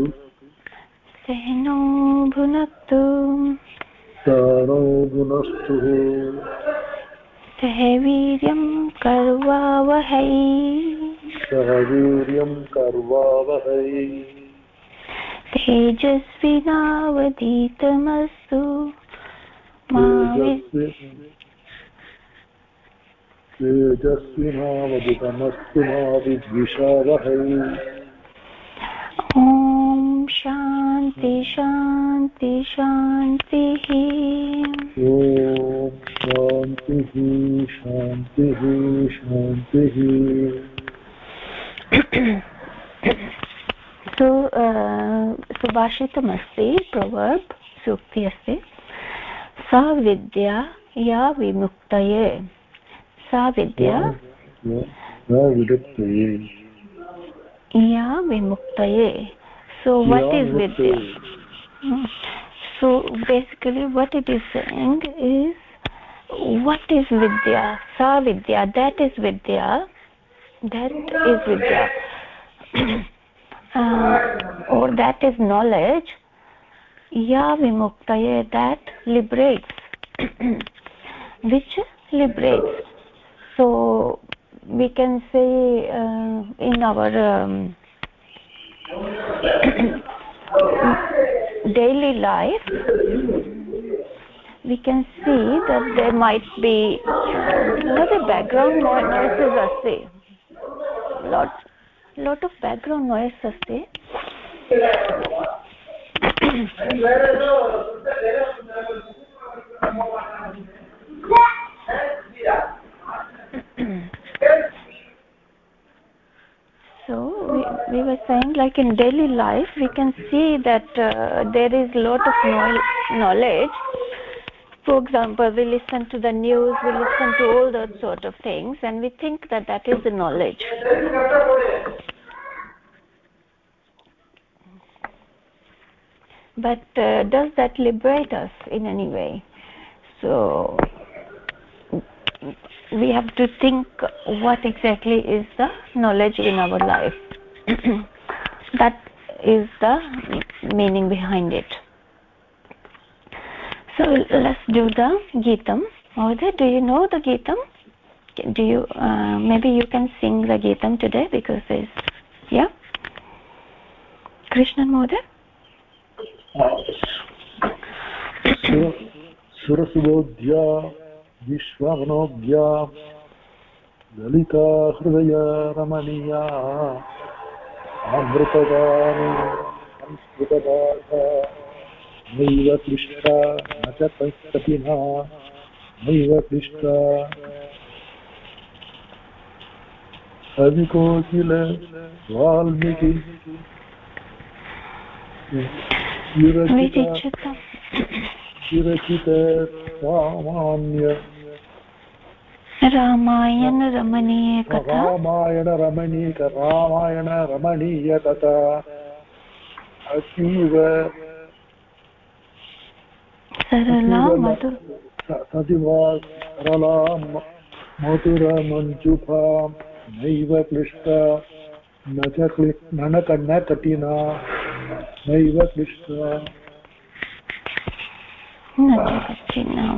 भुनक्तु। सहनो भुनक्तु। सहनो भुनस्तु सह वीर्यं कर्वावहै। सह वीर्यं कर्वावहै। तेजस्विनावधीतमस्तु तेजस्विनावदितमस्तु मा विद्विषावहै ॐ शान्ति शान्ति शान्तिः ॐ शान्तिः शान्तिः शान्तिः सो सुभाषितमस्ति प्रोवर्ब् सूक्ति अस्ति सा विद्या या विमुक्तये। सा विद्या या विमुक्तये। So what is vidya Hmm. so basically what it is saying is what is vidya sa vidya that is vidya that is vidya uh, or that is knowledge ya vimuktaye that liberates which liberates. So we can say uh, in our um, daily life we can see that there might be the background no- noises asti lot lot of background noise asti we saying like in daily life we can see that uh, there is a lot of know- knowledge. For example we listen to the news we listen to all those sort of things and we think that that is the knowledge. But uh, does that liberate us in any way? So we have to think what exactly is the knowledge in our life that is the meaning behind it so let's do the geetam Mother, do you know the geetam do you uh, maybe you can sing the geetam today because there's yeah krishnan Mother? सुरसुबोध्या विश्वमनोज्ञा Lalita हृदया Ramaniya संस्कृतभाषा नैव क्लिष्टा न च नैव क्लिष्टा वाल्मीकि। विरचित सामान्य रामायण रमणीय कथा। रामायण रमणीक रामायण रमणीय कथा। अतीव सरला मधुर सतिवा सरला म- नैव क्लिष्टा न च न न कठिना नैव क्लिष्टा। न च कठिना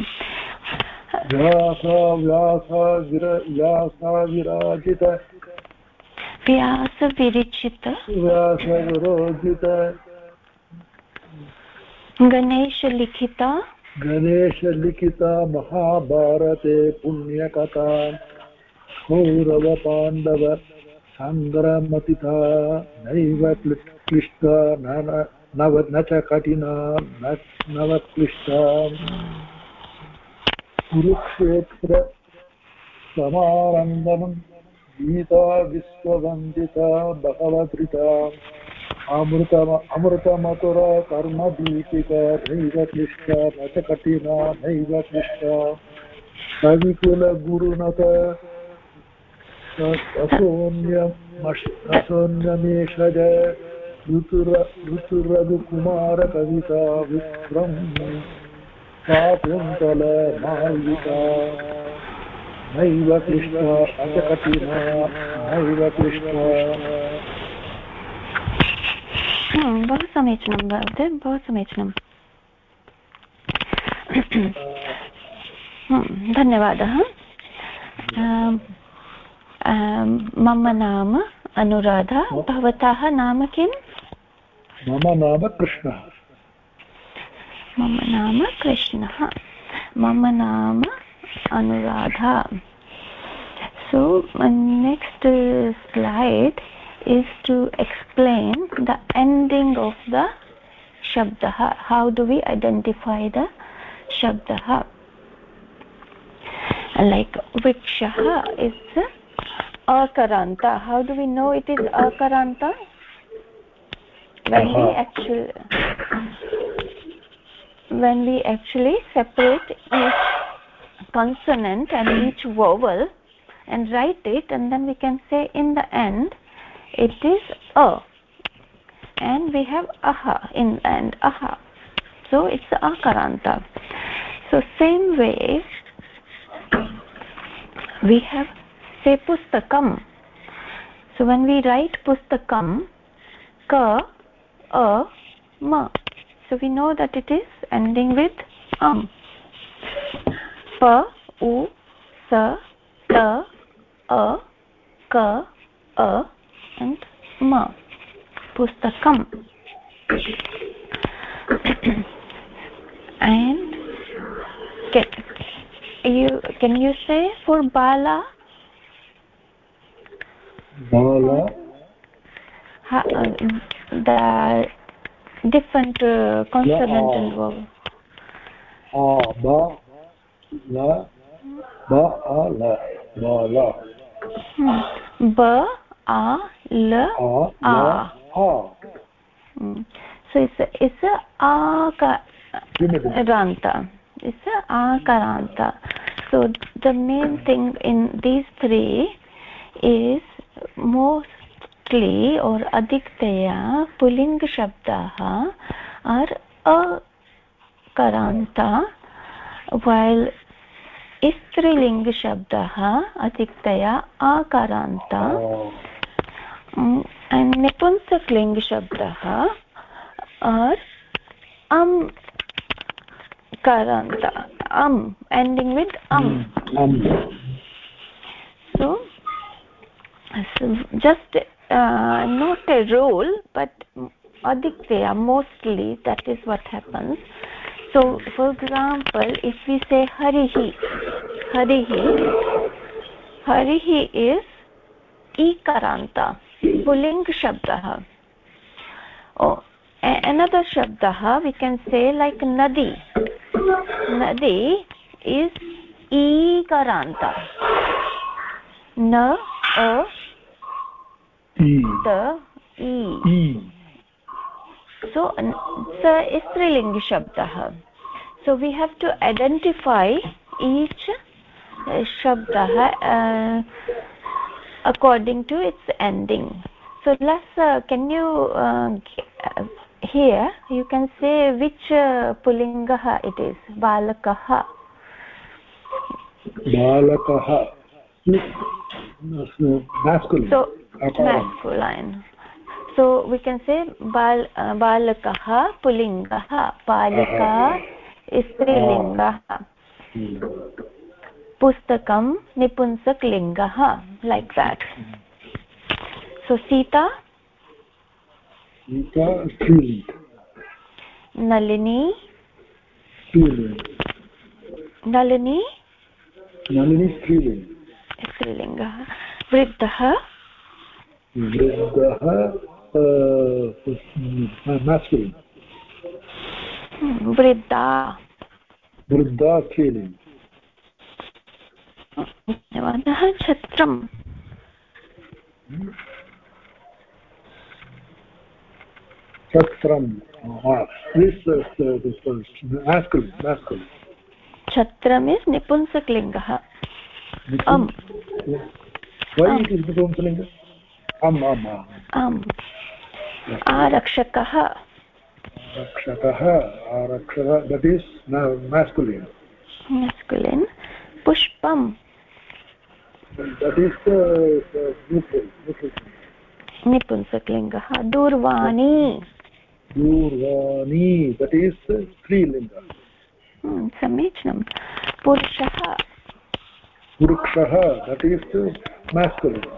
व्यासा व्यासा विर व्यासा विराजित व्यास विरचित व्यास विरोजित गणेश लिखिता गणेशलिखिता महाभारते पुण्यकथा। कौरवपाण्डव सङ्ग्रमतिथा नैव क्लि- क्लिष्टा न- च कठिना। नव क्लिष्टा कुरुक्षेत्र गीता विश्ववन्दिता भगवद्गीता अमृतम अमृतमधुर कर्मदीपिका नैव क्लिष्टा, न च कठिना नैव क्लिष्टा। कविकुलगुरुनत असोन्यमेषज ऋतुर ऋतुरघुकुमारकविता विक्रम्। शाकुन्तल माल्विका नैव क्लिष्टा न नैव क्लिष्टा। बहु समीचीनं भवते बहु समीचीनं धन्यवादः मम नाम अनुराधा भवतः नाम किम्? मम नाम कृष्णः। मम नाम कृष्ण। मम नाम Anuradha. So next slide is to explain the ending of the शब्द how do we identify the शब्दः लाइक वृक्ष is अकरांता how do we know it is अकरान्त when we actually separate each consonant and each vowel and write it and then we can say in the end it is a. And we have aha in the end aha. So it's akaranta. So same way we have say pustakam. So when we write pustakam ka a ma. So we know that it is ending with um pa u sa ta a ka a and ma pustakam and can you can you say for bala? Bala? Ha, uh, the different uh, consonant and vowel a ba la ba a la ba la. Hmm. ba a l a a. hmm. so it's a, it's a a karanta it's a a karanta so the main thing in these three is most mostly और अधिकतया pulling शब्द are अकरांता vial स्त्रीलिंग शब्द अधिकतया अकरांता and oh. mm, निपुंसक शब्द are अम करांता अम ending with um. So just uh, not a rule but adikteya mostly that is what happens so for example if we say harihi harihi harihi is ikaranta pulling shabdah oh another shabdah we can say like nadi nadi is ikaranta na a e so it's a strilingi shabdah so we have to identify each shabdah uh, according to its ending. So let's uh, can you uh, here you can say which uh, pulingah it is. Balakah. Balakah. Masculine so masculine so we can say bal uh, balakah pulingah balika स्त्रीलिङ्गः पुस्तकं निपुंसकलिङ्गः like that so sita sita स्त्रीलिङ्ग nalini स्त्रीलिङ्ग nalini Nalini स्त्रीलिङ्ग स्त्रीलिङ्गः वृद्धः वृद्धः वृद्धा। वृद्धा स्त्रीलिङ्ग धन्यवादः छत्रम्। छत्रं छत्रम् is निपुंसकलिङ्गः आम् आम् आम्। आरक्षकः। रक्षकः आरक्षकः दट् इस् masculine. Masculine. पुष्पं दट् इस् निपुंसकलिङ्गः। दूरवाणी। दूरवाणी दट् इस् स्त्रीलिङ्ग। समीचीनं पुरुषः। वृक्षः दट् इस् मास्कुलिन्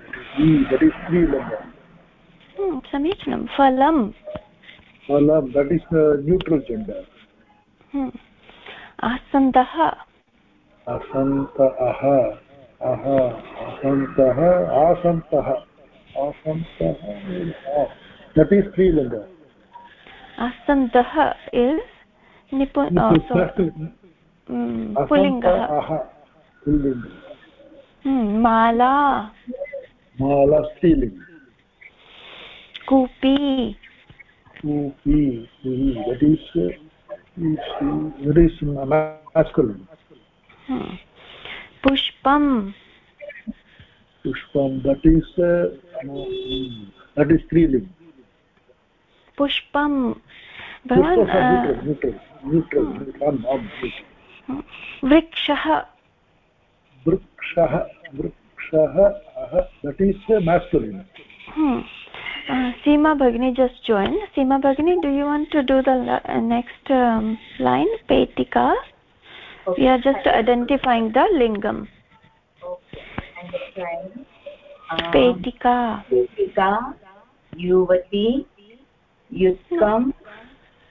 समीचीनं फलं फलं दट् इस् न्यूट्रल् जेण्डर् आसन्दः असन्तः अह आसन्तः आसन्तः दट् इस् स्त्रीलिङ्ग आसन्तः पुल्लिङ्गः माला माला स्त्रीलिङ्ग कूपी कूपी that is that is masculine. पुष्पं पुष्पं दट् इस् दट् इस् स्त्रीलिङ्ग् पुष्पं वृक्षः akshah ah that is uh, masculine hmm. Uh, Seema Bhagini just joined. Seema Bhagini, do you want to do the uh, next um, line? Petika. We are just identifying the lingam. Okay. And trying. Um, Yuvati.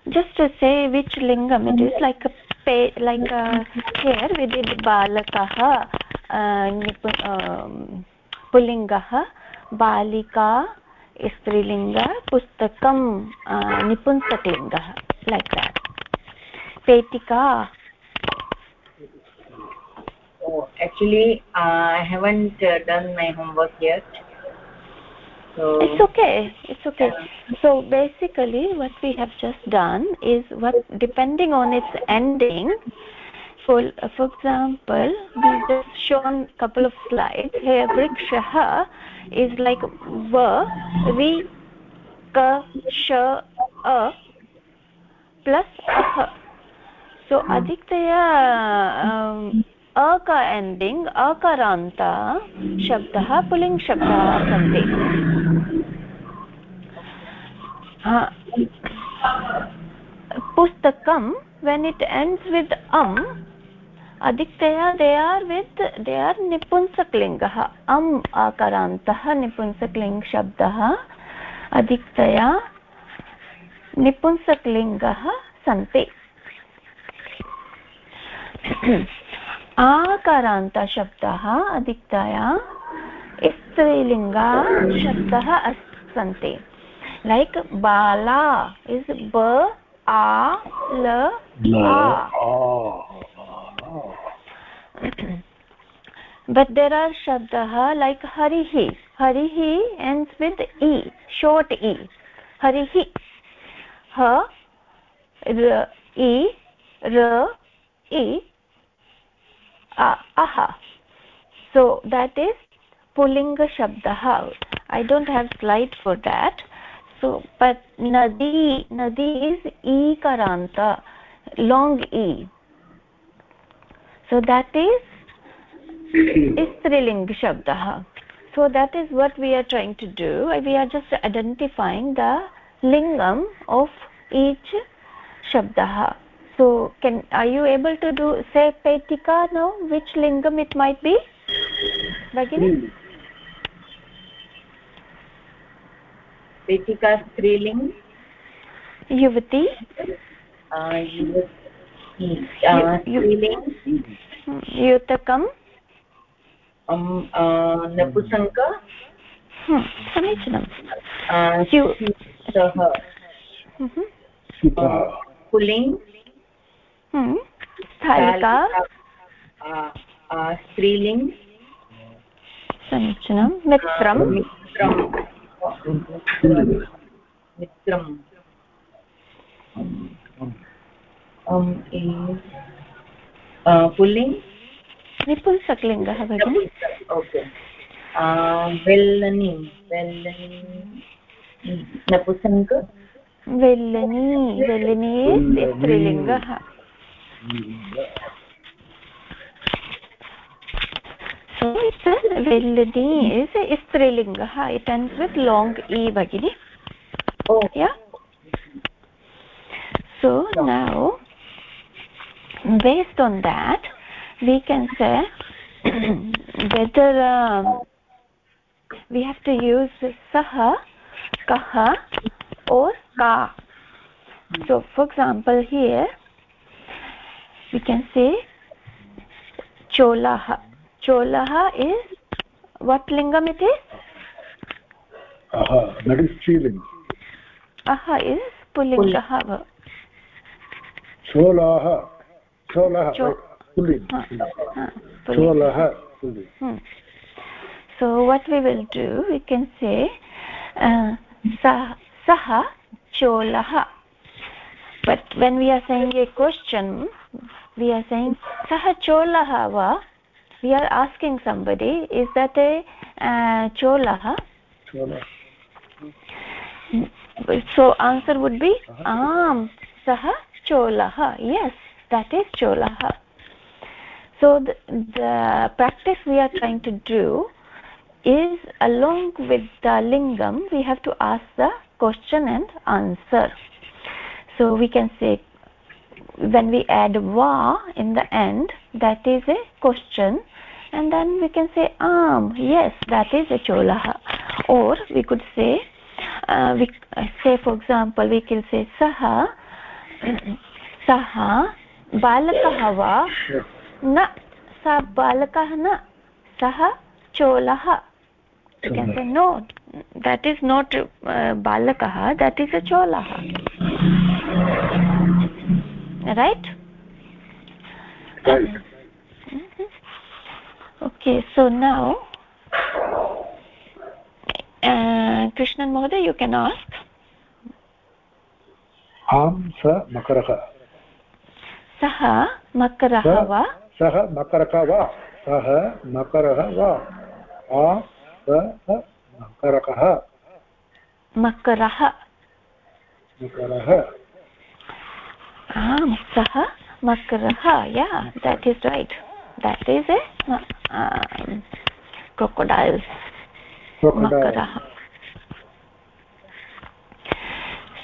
Just to say which lingam it is, like a pe like a here we did balakah uh, um, pulingah, balika, स्त्रीलिङ्ग पुस्तकं निपुंसकलिङ्गः like that पेटिका oh actually uh, i haven't uh, done my homework yet so it's okay it's okay so basically what we have just done is what depending on its ending for for example we just shown couple of slides here vrikshah is like va ri ka sh a plus ah so अधिकतया अ का ending अकारान्त शब्दः पुलिङ्ग् शब्दाः सन्ति पुस्तकं when it ends with am अधिकतया they are with they are निपुंसकलिङ्गः अम् आकारान्तः निपुंसकलिङ्ग् शब्दः अधिकतया निपुंसकलिङ्गः सन्ति। आकारान्तशब्दः अधिकतया स्त्रीलिङ्गा शब्दः सन्ति। लैक् बाला इस् ब आ ल but there are shabdah like harihi harihi ends with e short e harihi ha r e r e a aha so that is pullinga shabdah i don't have slide for that so but nadi nadi is e karanta long e so that is स्त्रीलिङ्ग् शब्दः so that is what we are trying to do we are just identifying the लिङ्गम् of each शब्दः so can I you able to do say पेटिका know which लिङ्गम् it might be भगिनि पेटिका स्त्रीलिङ्ग् युवती युतकम् नपुसङ्क समीचीनं पुलिङ्ग् स्थालिका स्त्रीलिङ्ग् समीचीनं मित्रं मित्रं मित्रं um is uh, pulling निपुंसकलिङ्गः भगिनि ओके वेल्लनि वेल्लनि नपुंसक वेल्लनी वेल्लनी स्त्रीलिङ्गः so it's a vellani is a strilingah it ends with long e bagini oh yeah so now based on that we can say whether um, we have to use saha kaha or ka. So for example here we can say cholah cholah is what lingam it is? Aha that is feeling aha is pulingah cholah चोलः चोलः so what we will do we can say सः चोलः but when we are saying a question we are saying सः चोलः वा we are asking somebody is that a चोलः so answer would be आम् सः चोलः yes that is cholah so the, the practice we are trying to do is along with the lingam we have to ask the question and answer. So we can say when we add va in the end that is a question. And then we can say am yes that is a cholah or we could say uh, we uh, say for example we can say saha saha balakah va न सा बालकः न सः चोलः uh, balakah that is a cholah right right Mhm. okay so now uh, krishnan mohoday you can ask आं स मकरः सः मकरः वा सः मकरः वा सः मकरः वा आ मकरकः मकरः मकरः आम् सः मकरः या right that is a um, crocodile crocodile makarah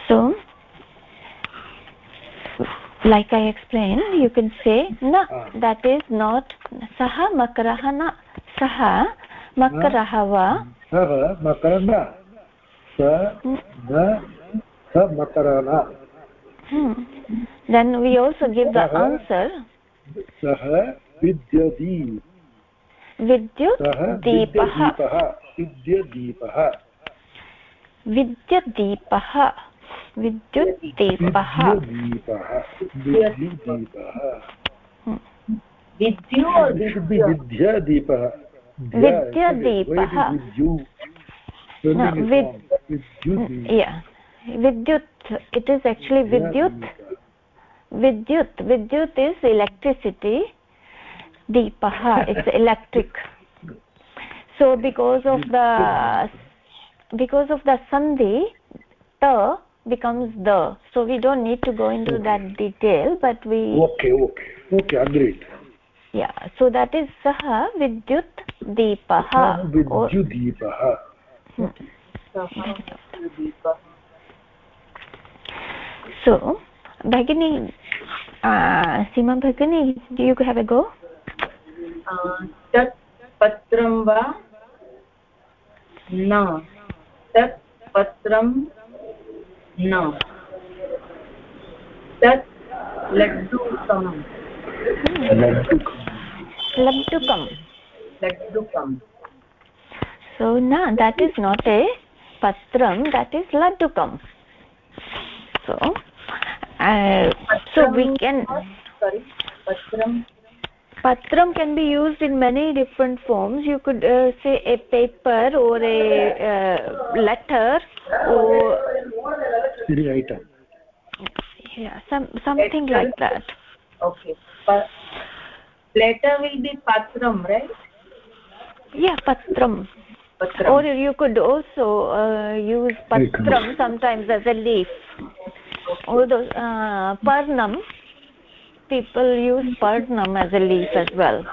so like i explained you can say na Ah. that is not saha makarah na saha makarah va सः मकर न स न स मकर न hmm. then we also give the Saha. answer सः vidyut सः deepah विद्यदीपः विद्युद्दीपः विद्युद्दीपः विद्युद्दीपः विद्युद्दीपः विद्यु or It should be Vidya विद्यादीपः विद्यादीपः. Why it is विद्यु Spelling No, is vid- wrong. विद्युद्दीपः. yeah vidyut it is actually vidyut vidyut vidyut is electricity deepah it's electric so because of the because of the sandhi ta becomes the. So we don't need to go into okay. that detail but we okay okay. Okay agreed. Yeah. So that is saha vidyut deepah vidyut deepah hmm. so bhagini uh, sima bhagini do you have a go? Uh, tat patram va na. Tat patram न तत् लड्डुकं labdukam लड्डुकं so na that is not a patram that is laddukam so uh, so we can sorry पत्रं patram can be used in many different forms. You could uh, say a paper or a uh, letter or Any item. yeah some something like that. Okay. But later will be patram right? Yeah patram. Patram. Or you could also uh, use patram sometimes as a leaf. Although uh, parnam people use parnam as a leaf as well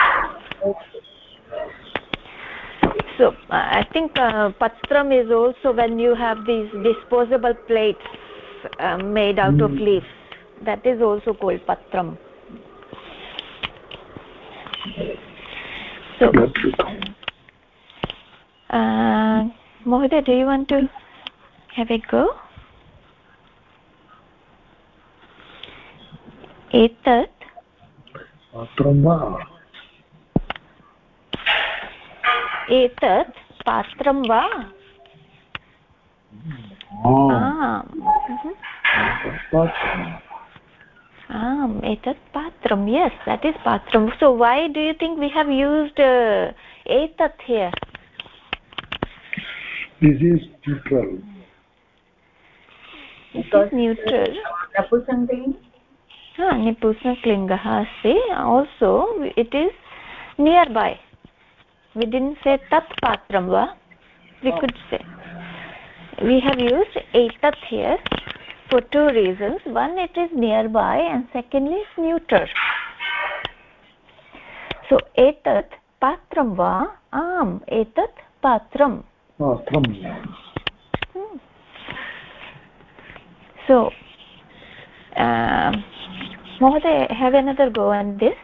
so uh, i think uh, patram is also when you have these disposable plates uh, made out mm. of hmm. leaves that is also called patram so uh, do you want to have a go एतत् पात्रं वा? एतत् पात्रं वा? आम्। एतत् पात्रं yes that is पात्रं so why do you think we have used एतत् न्यूट्रल् निपुष्णक्लिङ्गः अस्ति also it is near by within say तत् पात्रं वा we could say we have used एतत् here for two reasons one is is by and second is neuter so एतत् पात्र वा आम् पात्र सो mohoday have another go on this.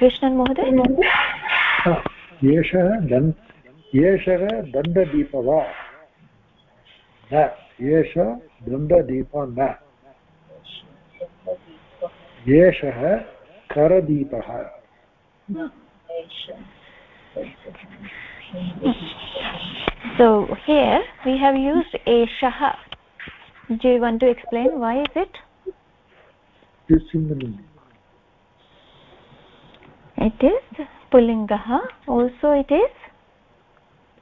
Krishnan महोदय एषः दन् एषः दण्डदीप वा न एष दण्डदीप न एषः करदीपः so here we have used a eshah do you want to explain why is it? This in it is pulingah also it is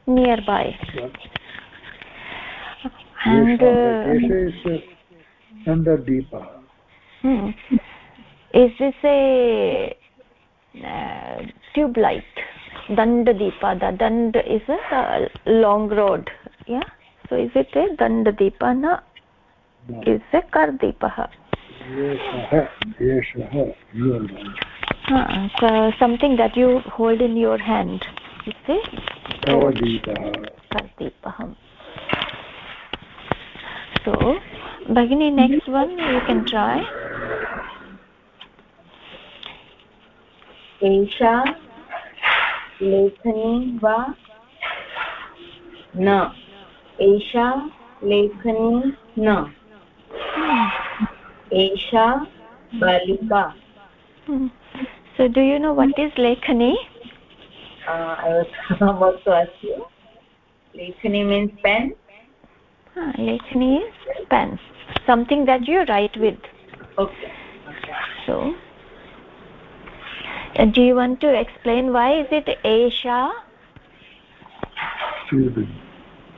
nearby. And uh, under deepa. Hmm. is this a uh, tube light dand deepa the dand is a uh, long road. Yeah? So is it a dand deepa na? No. is a kar deepah uh, so something that you hold in your hand you see? Kardeepah so bagini next one you can try. एषा लेखनी वा न एषा लेखनी न एषा बालिका so do you know what is lekhani uh, i was about to ask you lekhani means pen ah, lekhani is pen something that you write with okay, okay. so uh, do you want to explain why is it aisha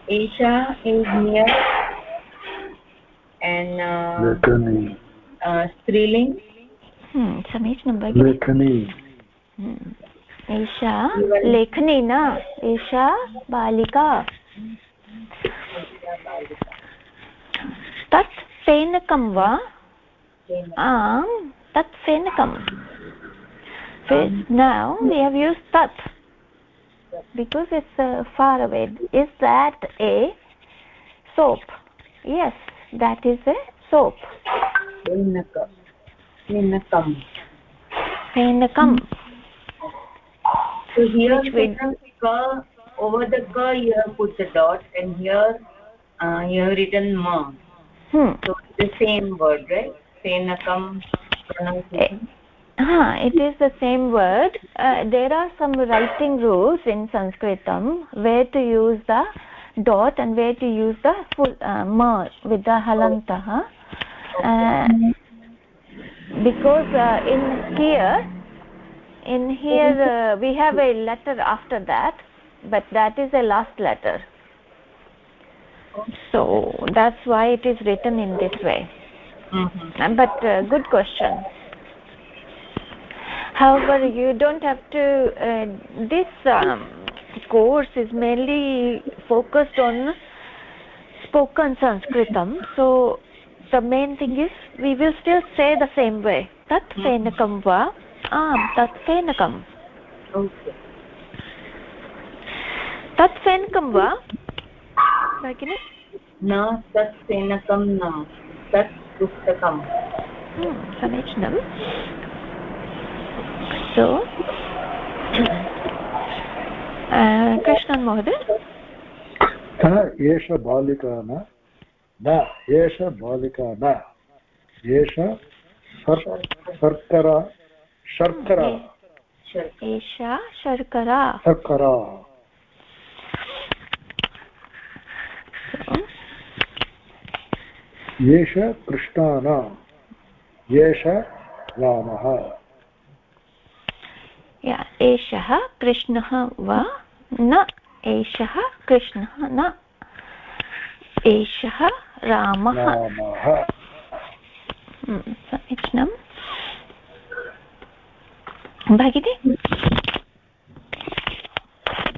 aisha is near and uh, lekhani uh, striling hmm samichanam bhagini समीचीनं भगिनि एषा लेखनी न एषा बालिका तत् फेनकं वा आम् तत् फेनकं now we have used tat because it's uh, far away is that a soap yes that is a soap Nenakam. Nenakam. So here we ka, over the ka you have put the dot and here uh, you have written ma. Hmm. So the same word, right? Senakam pronunciation. Ah, it is the same word. Uh, there are some writing rules in Sanskritam where to use the dot and where to use the full uh, ma with the halantah. Uh, because uh, in here in here uh, we have a letter after that but that is a last letter so that's why it is written in this way mm -hmm. but uh, good question however you don't have to uh, this um, course is mainly focused on spoken sanskritam so the main thing is we will still say the same way tat fenakam va आम् tat fenakam okay tat fenakam va भगिनि न तत् फेनकं न तत् पुस्तकं समीचीनं सो कृष्णन् महोदय एष बालिका न न एष बालिका न एष शर्करा शर्करा एषा शर्करा शर्करा एष कृष्णान एष रामः एषः कृष्णः वा? न एषः कृष्णः न। एषः रामः। हम्म, समीचीनं। भगिनि?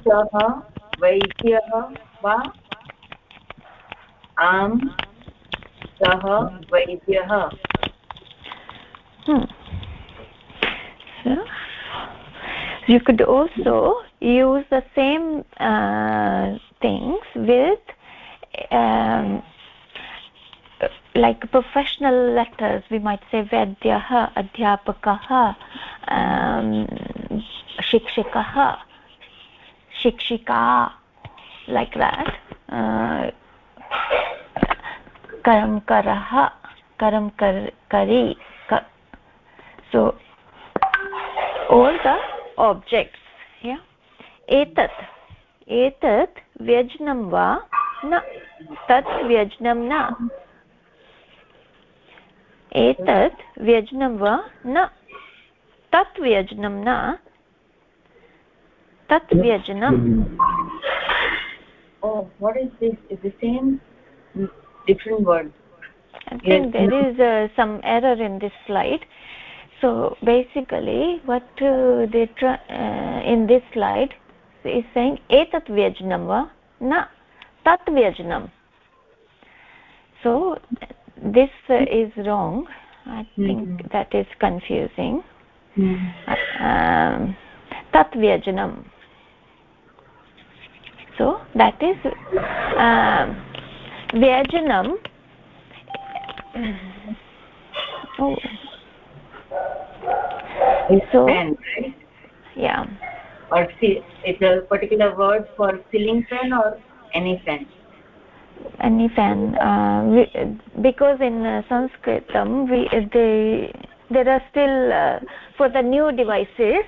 सः वैद्यः वा? आम् सः वैद्यः। so, you could also use the same uh, things with um, like professional letters we might say vadyah adhyapakah um, shikshikah shikshika like that uh, karam karah karam kar kari so all the objects. Yeah? Etat. Etat vyajnam va na. Tat vyajnam na. Etat vyajnam va na. Tat vyajnam na. Tat vyajnam. Oh what is this? Is the same? Different word. I think yes. there is uh, some error in this slide so basically what uh, they try uh, in this slide is saying etat vyajnam va na tat vyajnam. So this uh, is wrong. I think mm -hmm. that is confusing. Mm -hmm. um, tat vyajnam. So that is uh, vyajanam oh so pen, right? yeah. Or see it's a particular word for ceiling fan or any fan any fan uh, we, because in uh, sanskritam we they there are still uh, for the new devices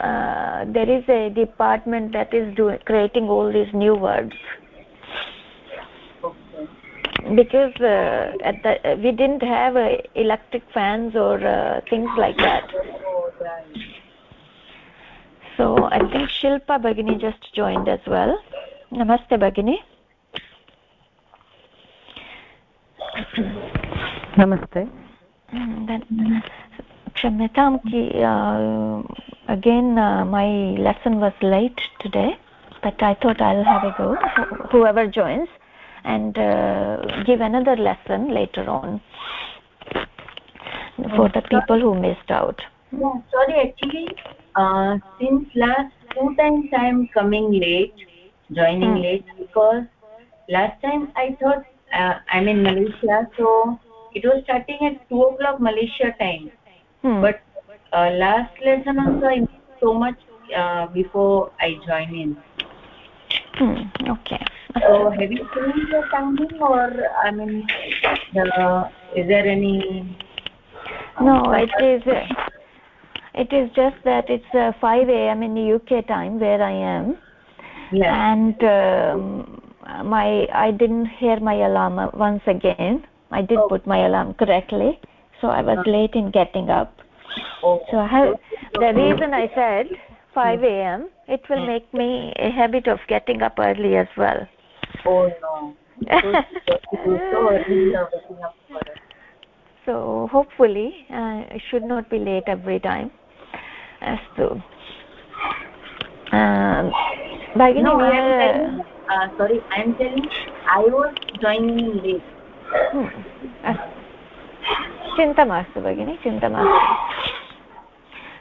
uh, there is a department that is doing creating all these new words because uh, at the, uh, we didn't have uh, electric fans or uh, things like that so i think shilpa bagini just joined as well namaste bagini namaste क्षम्यतां कि again uh, my lesson was late today but i thought i'll have a go whoever joins and uh, give another lesson later on for the people who missed out yeah, sorry actually uh, since last two times i am coming late joining hmm. late because last time i thought uh, i'm in malaysia so it was starting at 2 o'clock malaysia time hmm. but uh, last lesson also i so much uh, before i join in hmm. okay so have you changed your timing or i mean the, is there any no it is it is just that it's uh, 5 a.m. in the UK time where I am yes. and um, my I didn't hear my alarm once again I did oh. put my alarm correctly so I was late in getting up oh. so I have, the reason I said 5 a.m. it will hmm. make me a habit of getting up early as well oh no so hopefully uh, it should not be late every time astu um bagini no, we are telling, uh, sorry i am telling i was joining late hmm. चिन्ता मास्तु भगिनि चिन्ता मास्तु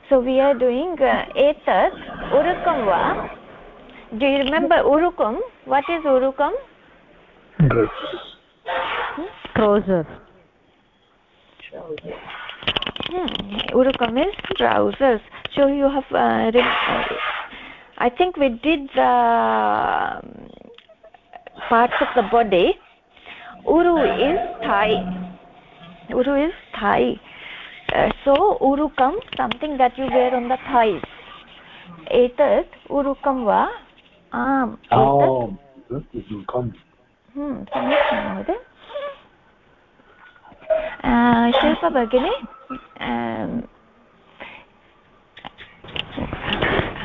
so we are doing uh, etat urukam va do you remember urukum what is urukam? Trouser. Hmm. urukam is trousers. So you have uh, uh, i think we did the um, parts of the body. Uru is thigh. Uru is thigh. Uh, so urukam something that you wear on the thighs. Etat urukam va आम् समीचीनं महोदय शिल्प भगिनी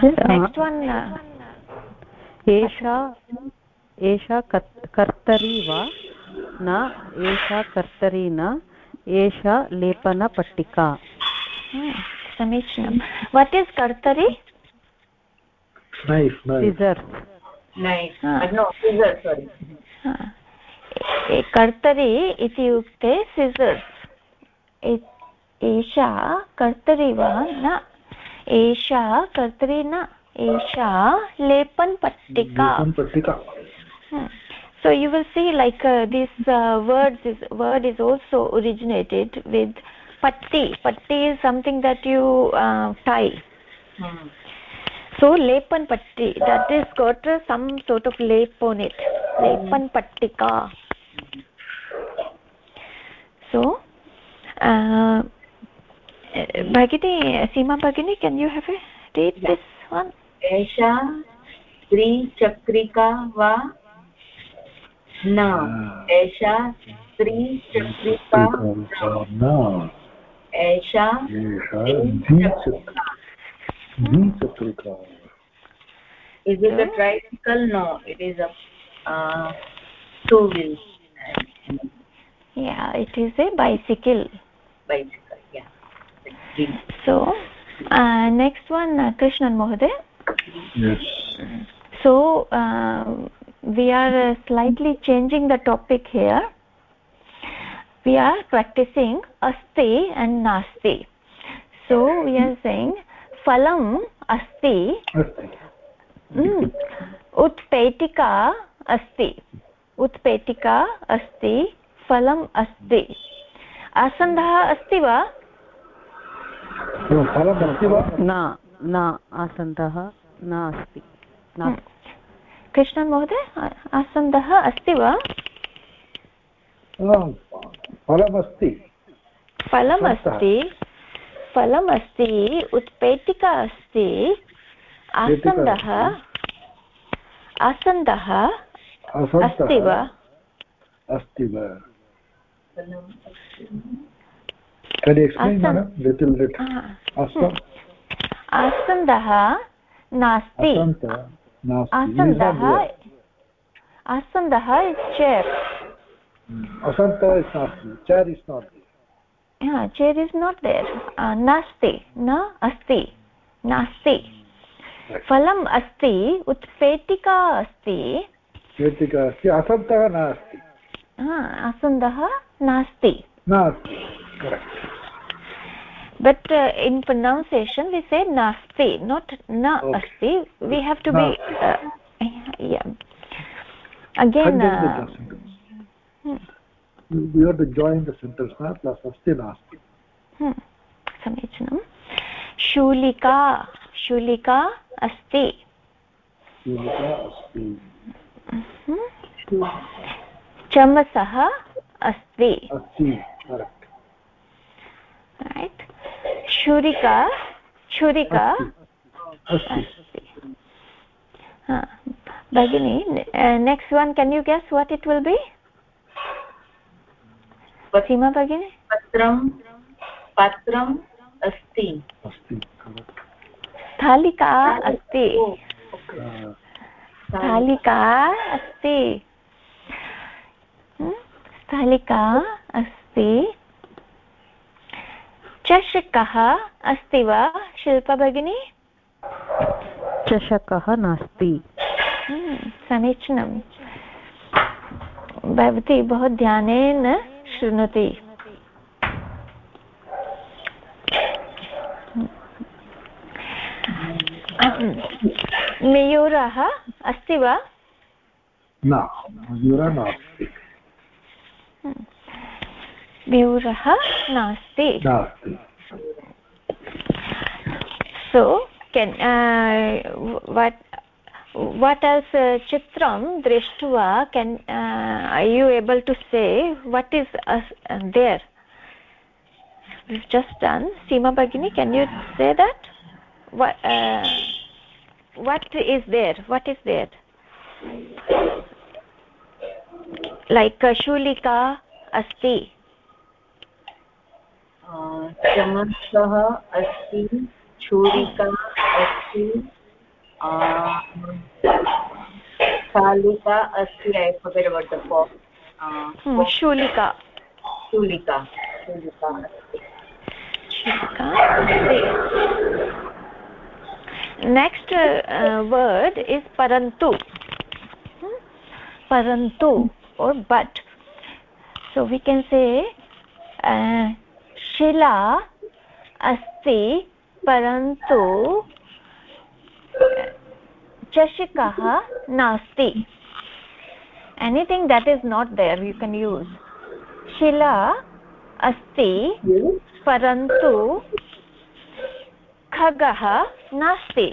next one एषा एषा कर्तरी वा न एषा कर्तरी न एषा लेपनपट्टिका समीचीनं वट् इस् कर्तरी knife knife scissors knife uh, no scissors sorry कर्तरी इत्युक्ते सिसर्स् एषा कर्तरी वा न एषा कर्तरी न एषा लेपनपट्टिका so you will see like uh, this uh, words is word is also originated with patti patti is something that you uh, tie hmm. So lepan patti that is got some sort of lep on it lepan pattika so uh, bhagini seema bhagini can you have a read yeah. this one esha त्रिचक्रिका वा न एषा त्रिचक्रिका न एषा द्विचक्रिका is it a tricycle no it is a uh, two wheels yeah it is a bicycle bicycle yeah so uh, next one uh, krishnan mohoday yes so uh, we are uh, slightly changing the topic here we are practicing asti and nasti so we are saying फलम् अस्ति। उत्पेटिका अस्ति। उत्पेटिका अस्ति फलम् अस्ति। आसन्दः अस्ति वा? न न आसन्दः न अस्ति। कृष्णन् महोदय आसन्दः अस्ति वा? फलमस्ति। फलमस्ति फलमस्ति उत्पेटिका अस्ति आसन्दः आसन्दः अस्ति वा? अस्ति वा? आसन्दः नास्ति। आसन्दः आसन्दः चेर् आसन्दः नास्ति। Chair is not yeah chair is not there uh, nasti na asti nasti फलम् अस्ति उत्पेटिका अस्ति पेटिका अस्ति असन्तः नास्ति असन्दः नास्ति नास्ति but uh, in pronunciation we say nasti not na okay. asti we have to be uh, yeah again uh, hmm. we have to join the sentence na plus asti nasti hmm समीचीनं शूलिका शूलिका अस्ति शूलिका अस्ति चमसः अस्ति अस्ति right shurika shurika अस्ति bagini uh, next one can you guess what it will be Seema भगिनी? पत्रं पत्रम् अस्ति। स्थालिका अस्ति। स्थालिका। अस्ति। स्थालिका अस्ति। चषकः अस्ति वा शिल्पा भगिनी? चषकः नास्ति। समीचीनं। भवती बहु ध्यानेन शृणोति मयूरः अस्ति वा? न मयूरः नास्ति। मयूरः नास्ति। नास्ति। So can what what else uh, chitram drishtva can uh, are you able to say what is uh, there we've just done seema bagini can you say that what uh, what is there what is there like uh, shulika asti चमसः अस्ति छुरिका अस्ति शालिका अस्ति I forget about the form शूलिका शूलिका शूलिका next uh, word is parantu hmm? parantu or but so we can say uh, shila asti parantu चषिकः नास्ति anything that is not there you can use शिला अस्ति परन्तु खगः नास्ति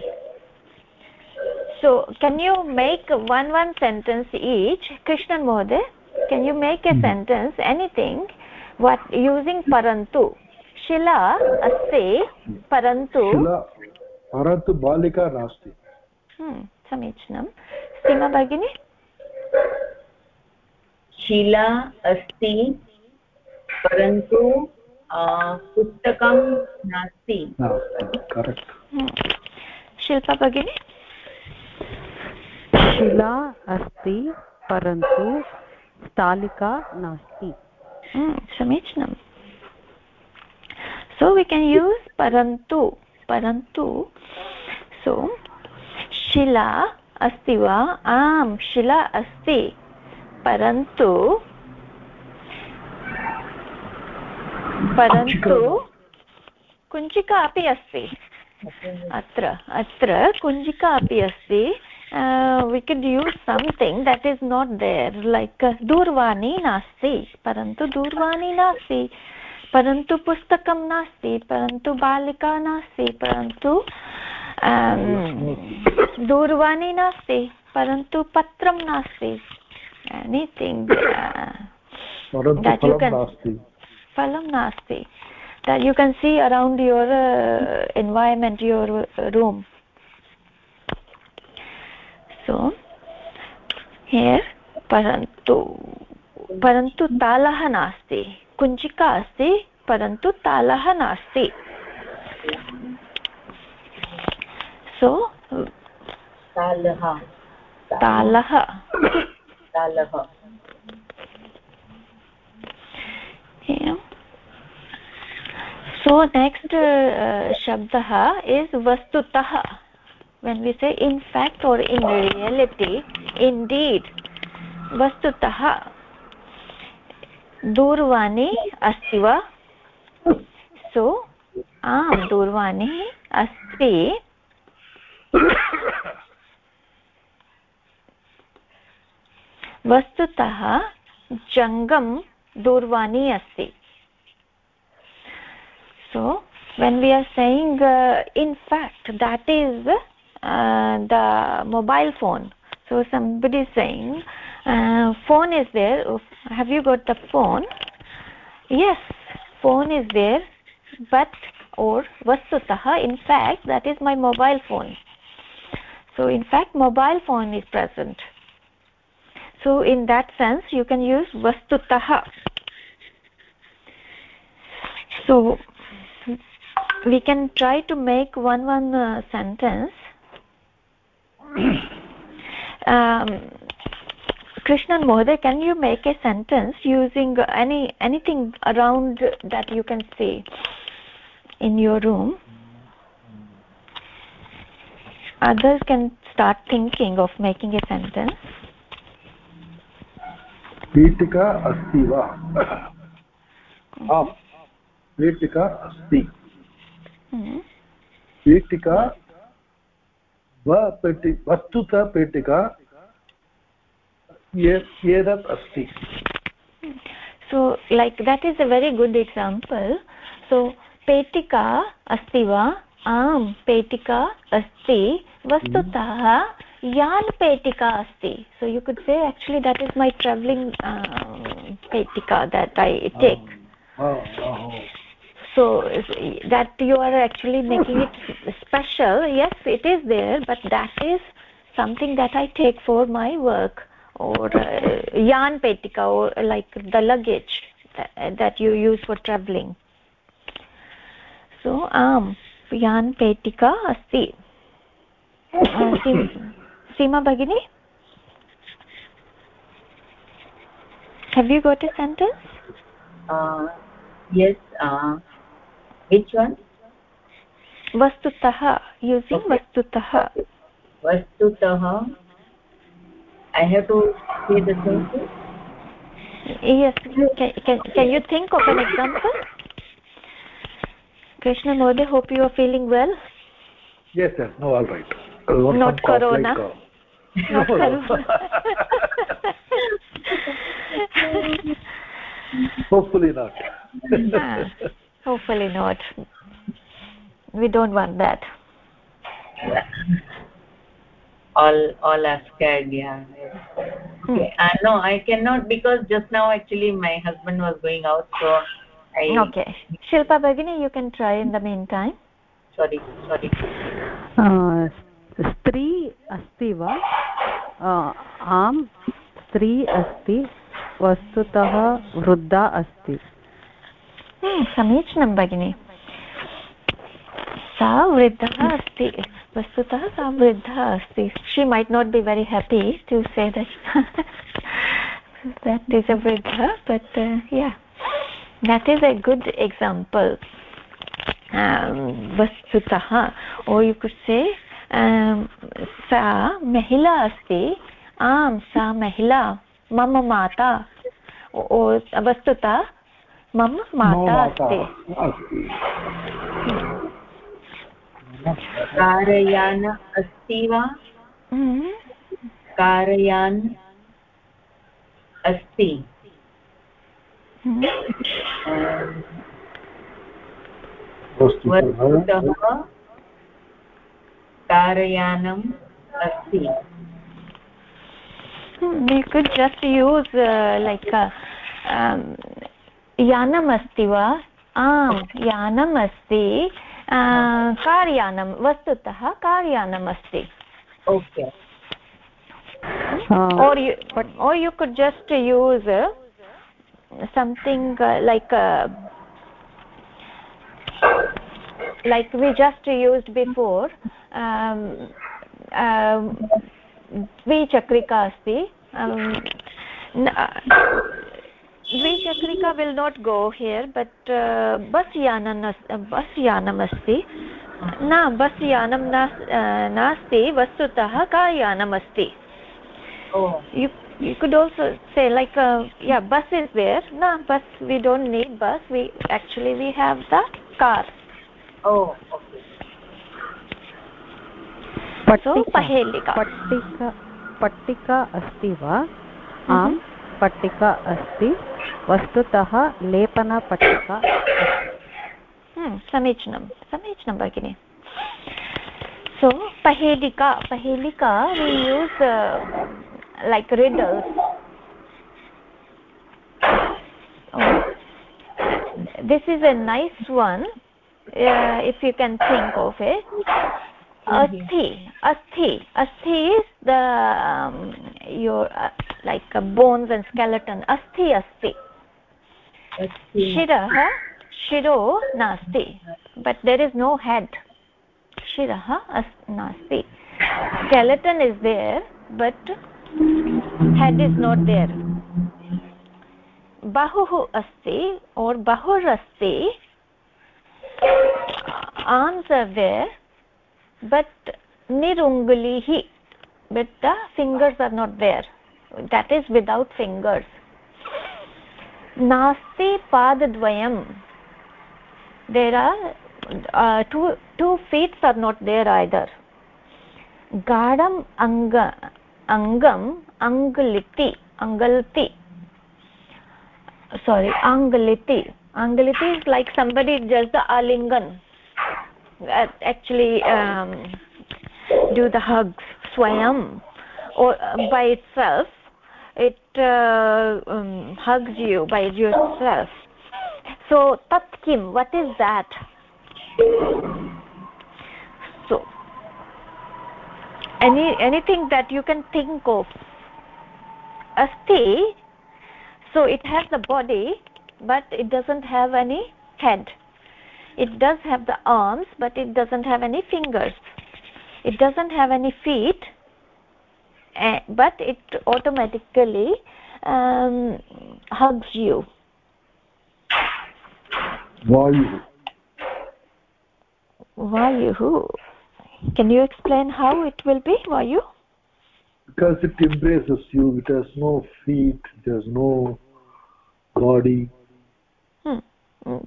so can you make one one sentence each Krishnan महोदय can you make a sentence anything what using परन्तु शिला अस्ति परन्तु परन्तु बालिका नास्ति समीचीनं सीमा भगिनी? शिला अस्ति परन्तु पुस्तकं नास्ति। शिल्पा भगिनी? शिला अस्ति परन्तु स्थालिका नास्ति। समीचीनं so we can use parantu parantu so शिला अस्ति वा? आम्, शिला अस्ति। परन्तु परन्तु कुञ्चिका अपि अस्ति। अत्र अत्र कुञ्जिका अपि अस्ति। We could use something that is not there like दूरवाणी नास्ति। परन्तु दूरवाणी नास्ति। परन्तु पुस्तकं नास्ति परन्तु बालिका नास्ति परन्तु दूरवाणी नास्ति परन्तु पत्रं नास्ति एनिथिङ्ग् फलं नास्ति that you can see around your uh, environment your uh, room so here parantu parantu talah nasti कुञ्चिका अस्ति परन्तु तालः नास्ति। सो तालः। तालः। सो नेक्स्ट् शब्दः इस् वस्तुतः when we say in fact or in reality indeed वस्तुतः दूरवाणी अस्ति वा? सो, आम्, दूरवाणी अस्ति। वस्तुतः जङ्गं दूरवाणी अस्ति। So when we are saying in fact that is the mobile phone so somebody saying uh, phone is there. Have you got the phone? Yes phone is there. But or vastutah in fact that is my mobile phone. So in fact mobile phone is present. So in that sense you can use vastutah so we can try to make one one uh, sentence. Um, krishnan mohoday can you make a sentence using any anything around that you can see in your room others can start thinking of making a sentence पीठिका अस्ति वा आम् पीठिका अस्ति पीठिका पेटि वस्तुतः पेटिका एतत् अस्ति so like that is a very good example so petika asti va आम् पेटिका अस्ति वस्तुतः यान् पेटिका अस्ति so you could say actually that is my traveling uh, petika that i take oh, oh. so that you are actually making it special yes it is there but that is something that i take for my work or uh, yan petika or like the luggage that, that you use for traveling. So um yan petika asti seema bagini have you got a sentence? Uh, yes uh, which one? Vastutah using vastutah vastutah i have to say the same thing. Yes. Can, can, can you think of an example? Krishna mode hope you are feeling well. Yes yes. No all right. Not corona like, uh, not corona. Hopefully not. Hopefully not. We don't want that all all are scared yeah okay uh, no i cannot because just now actually my husband was going out so i okay shilpa bagini you can try in the meantime sorry sorry स्त्री अस्ति वा आम् स्त्री अस्ति वस्तुतः वृद्धा अस्ति समीचीनं भगिनि सा वृद्धा अस्ति। वस्तुतः सा वृद्धा अस्ति। She might not be very happy to say that is a वृद्धा but yeah that is a good example वस्तुतः ओ यु कुसे सा महिला अस्ति। आं सा महिला। मम माता। वस्तुतः मम माता अस्ति। कारयान अस्ति वा? कारयान अस्ति। वस्तुतः कारयानम् अस्ति। We could just use uh, like uh, um, यानम् अस्ति वा? आम् यानम् अस्ति। कार्यानं वस्तुतः कार्यानम् अस्ति okay or you or you could just use uh, something uh, like uh, like we just used before um, um, द्विचक्रिका अस्ति द्विचक्रिका will not go here but bus यानं बस् यानम् अस्ति न बस् यानं नास्ति वस्तुतः कार् यानम् अस्ति you could also say like uh, yeah bus is there no bus we don't need bus we actually we have the car oh okay पहेलिका पट्टिका पट्टिका अस्ति वा आम् पट्टिका अस्ति वस्तुतः लेपनपटः समीचीनं समीचीनं भगिनि। सो पहेलिका पहेलिका we use like riddles this is a nice one if you can think of it अस्थि अस्थि अस्थि is the your like bones and skeleton अस्थि अस्ति शिरः शिरो नास्ति but there is no head शिरः अस् नास्ति skeleton is there but head is not there बहुः अस्ति और् बहुर् अस्ति arms are there but निरुङ्गुलीः but the fingers are not there that is without fingers nasti padadvayam there are uh, two two feet are not there either gadam anga angam angliti angalti sorry angliti angliti is like somebody does the alingan uh, actually um, do the hugs swayam or uh, by itself it uh, um, hugs you by yourself so tat kim what is that? So any anything that you can think of? Asti so it has the body but it doesn't have any head. It does have the arms but it doesn't have any fingers. It doesn't have any feet but it automatically um, hugs you. Vayu vayu can you explain how it will be? Vayu because it embraces you. It has no feet. It has no body. Hmm.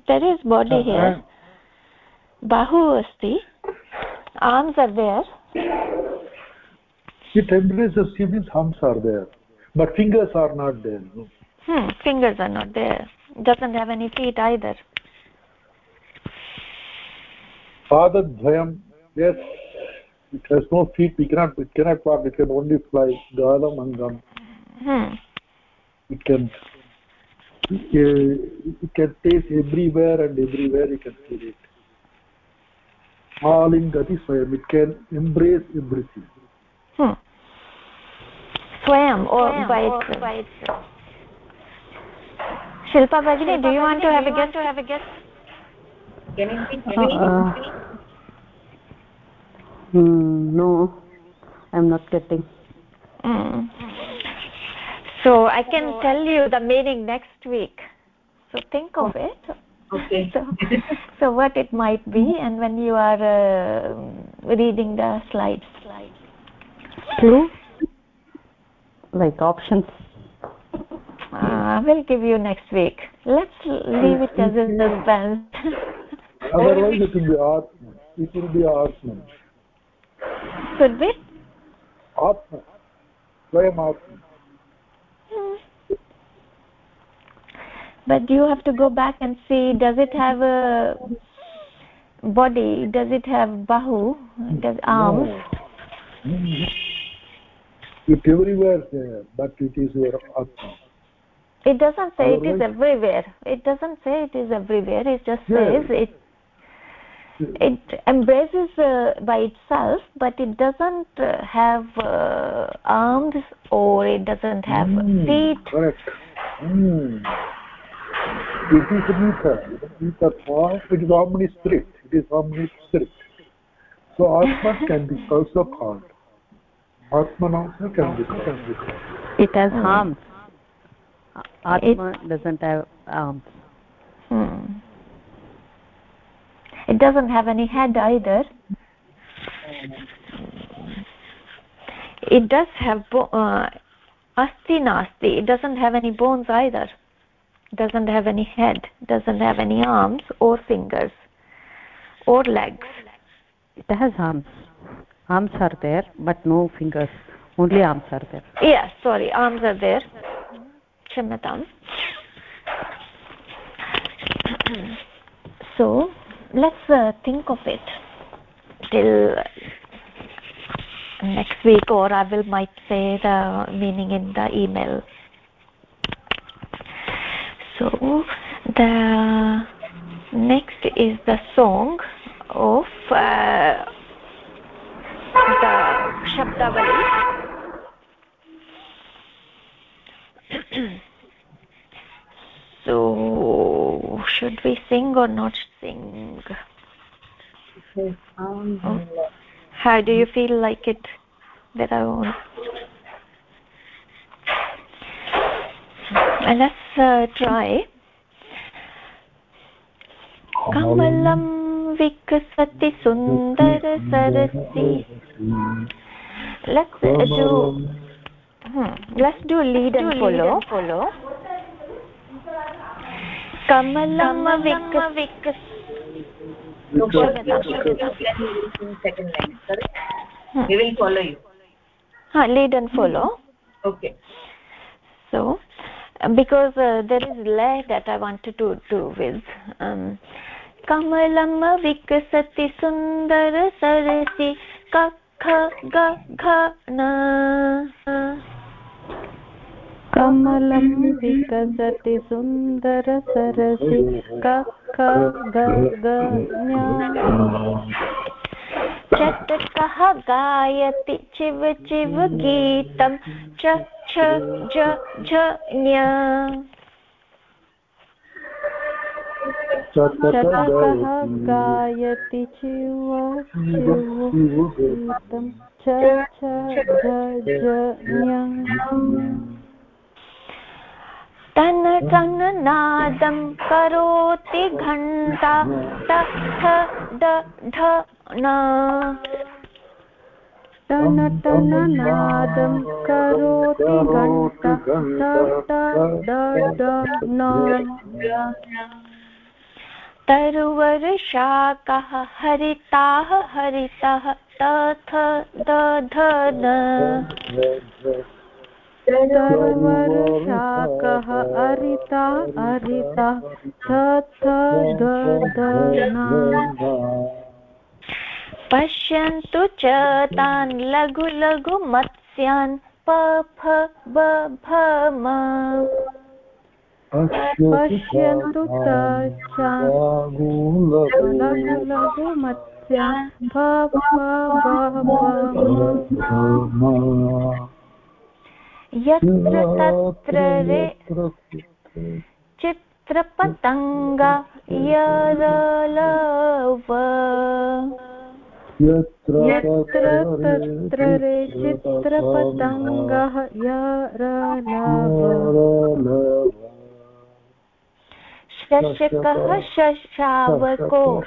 there is body uh -huh. here. Bahu asti. Arms are there it embraces you means arms are there but fingers are not there no? hmm fingers are not there doesn't have any feet either padadvayam yes it has no feet we cannot it cannot walk it can only fly galam angam hmm. it can it can taste everywhere and everywhere you can feel it alingati swayam it can embrace everything. Swayam or swayam by itself, by itself. shilpa bagini do you want to have a guess? to have a guess? Can it be three uh, hmm, no. I'm not getting. Mm. so i can tell you the meaning next week. So think of oh. it. okay. So, so what it might be and when you are uh, reading the slides clue? Like options? Uh, i will give you next week. Let's leave it as a suspense otherwise it will be atman it will be atman could be. Atman swayam atman but you have to go back and see does it have a body? Does it have bahu? Does arms? No. It everywhere there but it is your atma. It doesn't say Otherwise, it is everywhere. It doesn't say it is everywhere. It just says it it embraces uh, by itself but it doesn't uh, have uh, arms or it doesn't have mm, feet. Correct. Mm it is ether ether form it is omniscient. It is omniscient. So atma can be also called atman also can be called? It has hmm. arms atma it, doesn't have arms. Hmm. it doesn't have any head either. It does have uh, asti nasti. It doesn't have any bones either. Doesn't have any head. Doesn't have any arms or fingers or legs. It has arms arms are there but no fingers. Only arms are there. Yeah sorry arms are there. Kshamatam so let's uh, think of it till next week or i will might say the meaning in the email. So the next is the song of uh, the shabdavali so should we sing or not sing oh. how do you feel like it that i want let's uh, try कमलं विकसति सुन्दरसरसि let's do hmm, let's do lead and follow follow कमलं Vikas second line correct hmm. we will follow you ha lead and follow okay so because uh, there is lay that i wanted to do with um, कमलं विकसति सुन्दर सरसि कख ग घ न। कमलं विकसति सुन्दर सरसि कख ग चटकः गायति चिव चिव गीतं च छ ज झ चटकः गायति चिव चिव छ झ झ टन टन नादं करोति घण्टा टठ ड ढ न टन टन नादं करोति घण्टा ट ड तरुवर्षाकः हरिताः हरितः तथ दधन न। सर्वरशाकः अरिता अरिता तथ पश्यन्तु च तान् लघु लघु मत्स्यान् पफ बभम पश्यन्तु लघु लघु यत्र तत्र रे चित्रपतङ्गा यरलव। यत्र तत्र रे चित्रपतङ्गः यरलव। शशकः शशावको।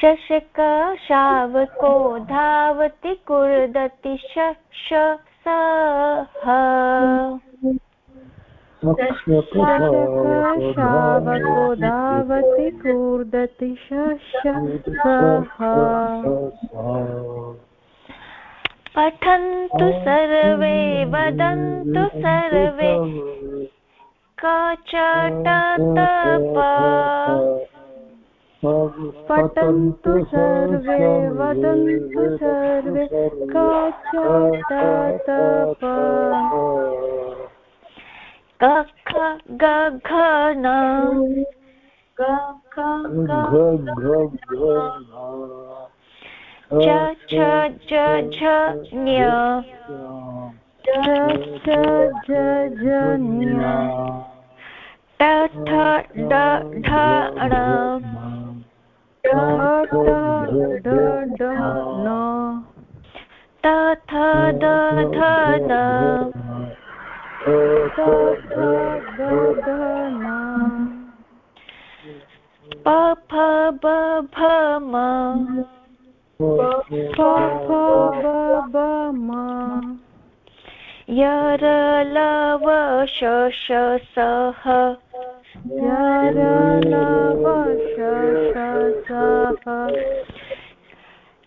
शशाको शावको धावति कुर्दति शश सः शावको धावति कूर्दति शशः पठन्तु सर्वे वदन्तु सर्वे। कचटतप पठन्तु सर्वे वदन्तु सर्वे। कचतप कख गघन च छ ज झ ञ. च च ज झ ञ. ट ठ ड ढ ण. ठ ठ ड ढ न त थ द ध न थ थ द ध न प फ ब भ म. प फ ब ब म य र ल व श श स ह य र ल व श श स ह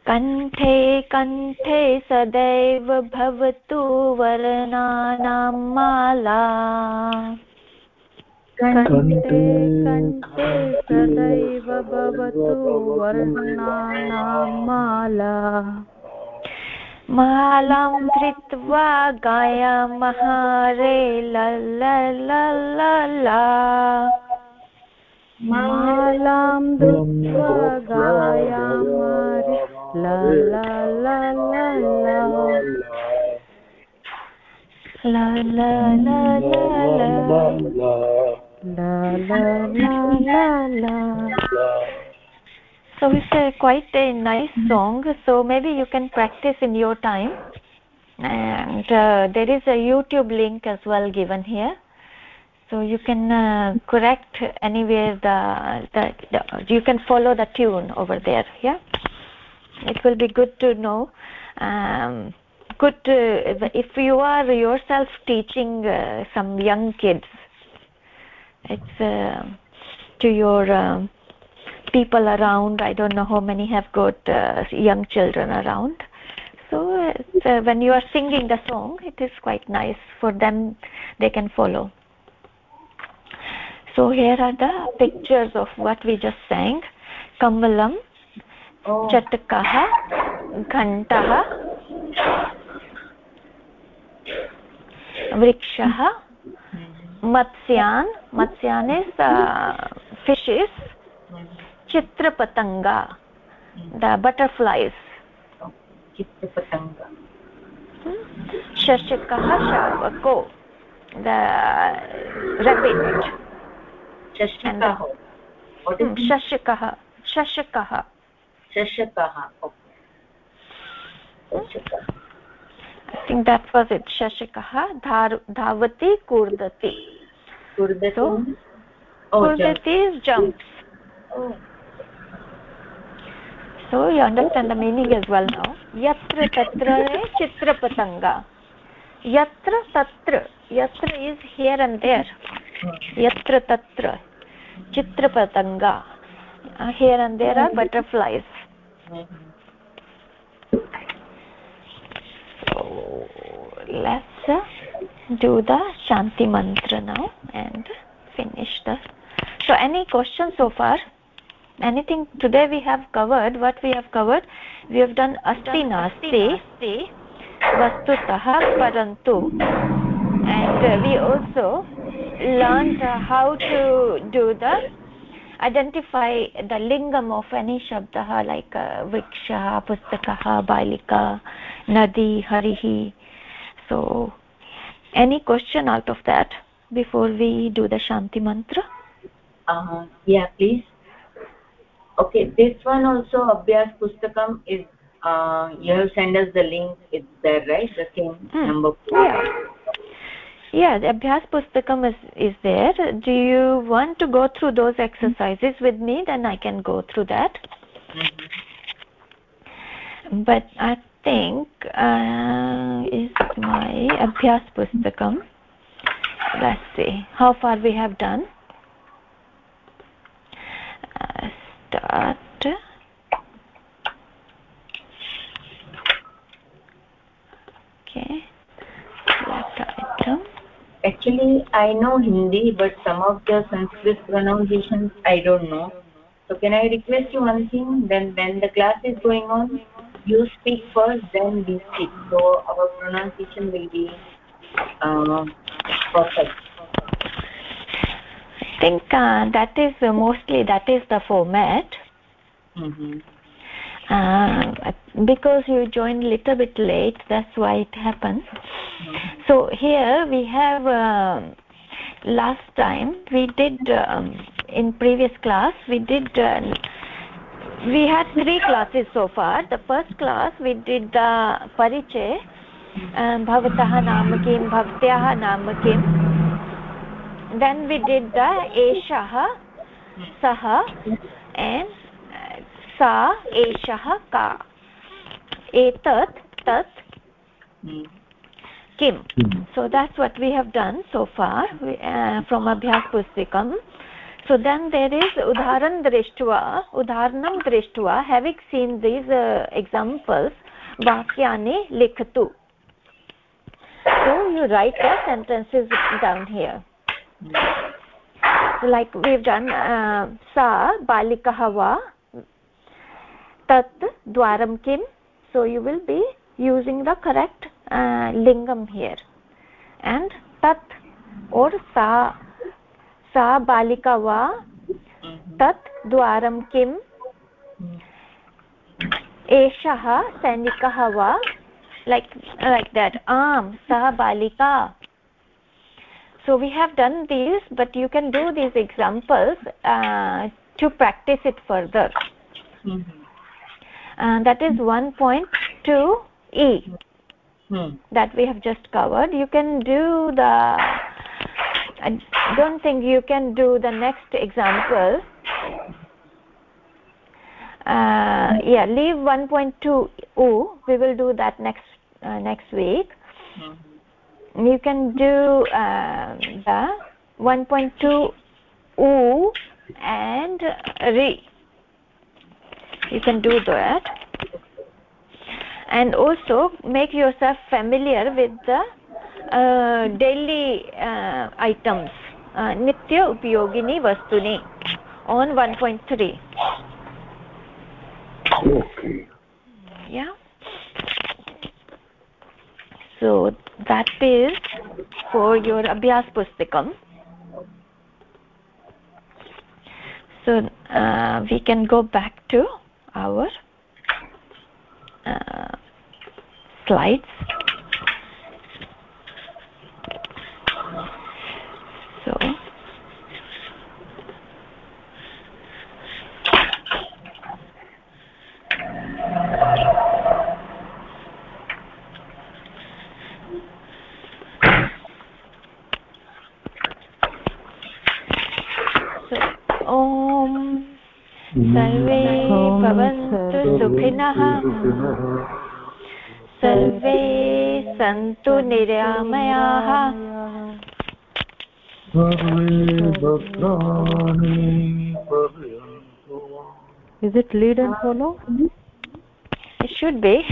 कण्ठे कण्ठे सदैव भवतु वर्णानां माला कण्ठे कण्ठे सदैव भवतु वर्णानां माला मालां धृत्वा गायामः रे ल ल ल ल ला मालां धृत्वा गायामः ल ल ल So it's a quite a nice song. So maybe you can practice in your time. And uh, there is a YouTube link as well given here. So you can uh, correct anywhere the, the, the you can follow the tune over there. Yeah, it will be good to know. Um, good to, if you are yourself teaching uh, some young kids it's uh, to your um, people around i don't know how many have got uh, young children around so uh, when you are singing the song it is quite nice for them they can follow so here are the pictures of what we just sang kamalam चटकः घण्टः वृक्षः मत्स्यान् मत्स्यान् is fishes चित्रपतङ्गा the butterflies शशकः शावको the rabbit शशकः शशकः शशकः think that was it shashikah dhavati kurdati kurdati so oh, kurdati is jumps oh. so you understand the meaning as well now yatra tatra chitrapatanga yatra tatra yatra is here and there yatra tatra chitrapatanga uh, here and there are butterflies so let's uh, do the shanti mantra now and finish the so any questions so far? Anything today we have covered what we have covered? We have done asti nasti vastutah parantu. And we also learned how to do the identify the lingam of any shabdah like uh, vriksha pustakah balika nadi harihi so any question out of that before we do the shanti mantra? Uh, yeah please. Okay this one also abhyas pustakam is uh, you have sent us the link. It's there right? The same hmm. number. Four. yeah. Yeah the abhyas pustakam is is there. Do you want to go through those exercises with me? Then i can go through that. Mm-hmm. but i think uh, is my abhyas pustakam. Let's see. How far we have done? Uh, start. Okay. Actually i know hindi but some of the sanskrit pronunciations i don't know. So can i request you one thing? Then when the class is going on you speak first then we speak. So our pronunciation will be uh, perfect. I think uh, that is uh, mostly that is the format. Mm -hmm. uh, because you joined a little bit late that's why it happened. So here we have uh, last time we did um, in previous class we did uh, we had three classes so far the first class we did the parichay भवतः नाम किं भवत्याः नाम किं then we did the एषः सः and सा एषः का एतत् तत् kim so that's what we have done so far we, uh, from abhyas pustikam so then there is udharan drishtva udharanam drishtva having seen these uh, examples vakyani likhatu so you write the sentences down here so like we've done uh, sa balikah va tat dwaram kim so you will be using the correct uh, lingam here and tat or sa sa balika va tat dwaram kim एषः सैनिकः वा like like that am sah balika so we have done these but you can do these examples uh, to practice it further mm -hmm. uh, that is 1.2 e hmm. that we have just covered you can do the i don't think you can do the next example. Uh, yeah leave 1.2 u. We will do that next uh, next week. Mm -hmm. you can do uh, the 1.2 u and re. You can do that. And also make yourself familiar with the uh, daily items. uh, nitya upyogini vastuni. On 1.3 okay. Yeah. So that is for your abhyas pustakam so uh, we can go back to our uh, slides सन्तु निरामयाः Is it lead and follow? It should be.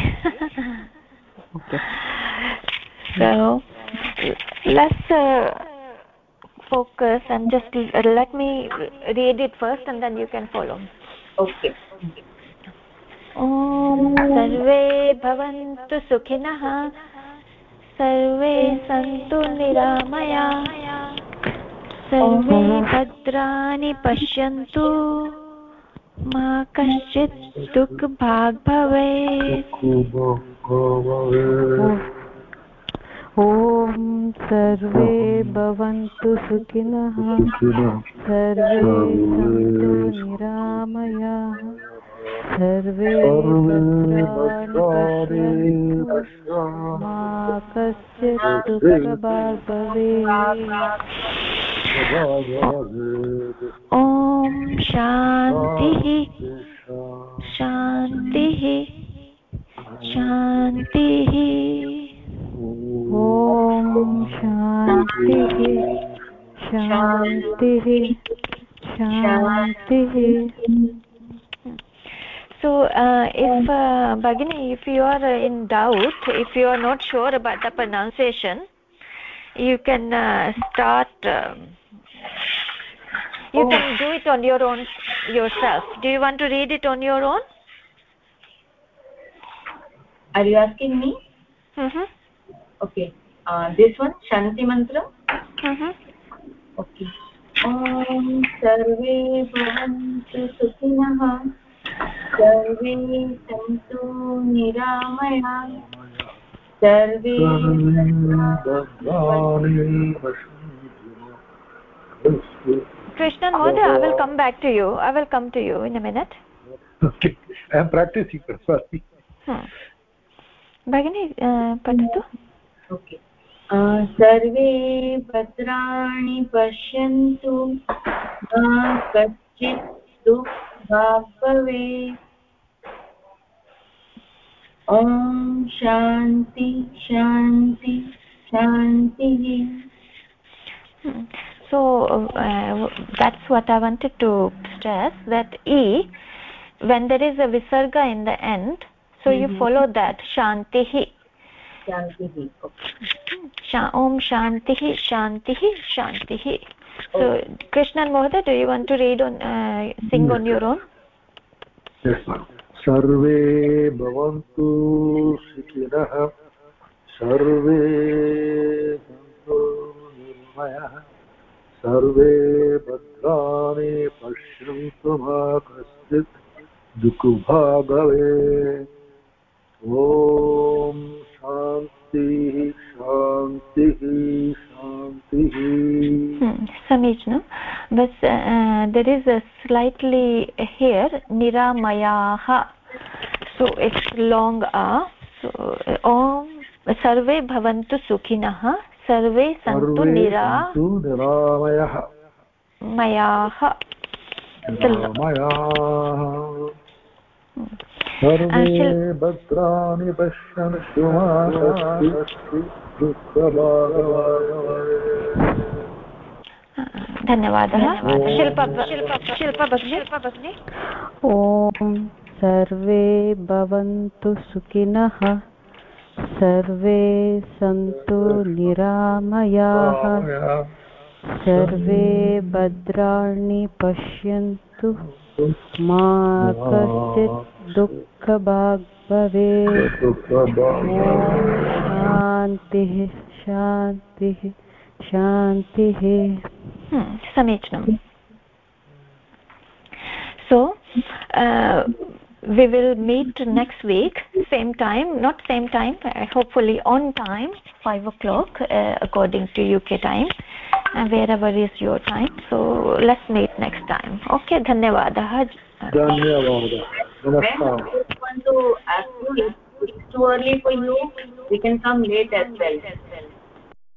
okay. So let's uh, focus and just let me read it first and then you can follow. Okay. ॐ सर्वे भवन्तु सुखिनः सर्वे सन्तु निरामया। सर्वे भद्राणि पश्यन्तु। मा कश्चित् दुःखभाग् भवेत् ॐ सर्वे भवन्तु सुखिनः। सर्वे सन्तु निरामया। सर्वे कश्चित् दुःखभाग् भवेत् ॐ शान्तिः। शान्तिः। शान्तिः। ॐ शान्तिः। शान्तिः। शान्तिः। so uh, if uh, bagini if you are in doubt if you are not sure about the pronunciation you can uh, start um, you oh. can do it on your own yourself do you want to read it on your own are you asking me mm -hmm. okay uh, this one shanti mantra mm -hmm. okay ॐ सर्वे भवन्तु सुखिनः सर्वे सन्तु निरामया सर्वे कृष्ण महोदय I will come back to you I will come to you in a minute भगिनी पठतु सर्वे पत्राणि पश्यन्तु कश्चित् दुःखभाग् भवेत् ॐ शान्ति शान्ति shanti so uh, that's what i wanted to stress that e when there is a visarga in the end so mm -hmm. you follow that shantihi shantihi okay. om shantihi shantihi shantihi so krishnan mohoday do you want to read on uh, sing on your own yes ma'am सर्वे भवन्तु सुखिनः सर्वे सन्तु निर्मयः सर्वे भद्राणि पश्यन्तु मा कश्चित् दुःखभा भवेत् ॐ शान्तिः शान्तिः शान्तिः समीचीनं बस् there is a slightly here niramayaha. So it's long a. So om सर्वे भवन्तु सुखिनः सर्वे सन्तु निरा निरामयः मयाः सर्वे भद्राणि पश्यन्तु धन्यवादः। शिल्प शिल्प ॐ सर्वे भवन्तु सुखिनः सर्वे सन्तु निरामयाः सर्वे भद्राणि पश्यन्तु। मा कश्चित् दुःखभाग् भवेत् शान्तिः। शान्तिः शान्तिः so uh, we will meet next week same time not same time uh, hopefully on time 5 o'clock uh, according to uk time and wherever is your time. So let's meet next time. Okay dhanyavadah dhanyavadah namaskar. Want to ask you if it's too early for you. We can come late as well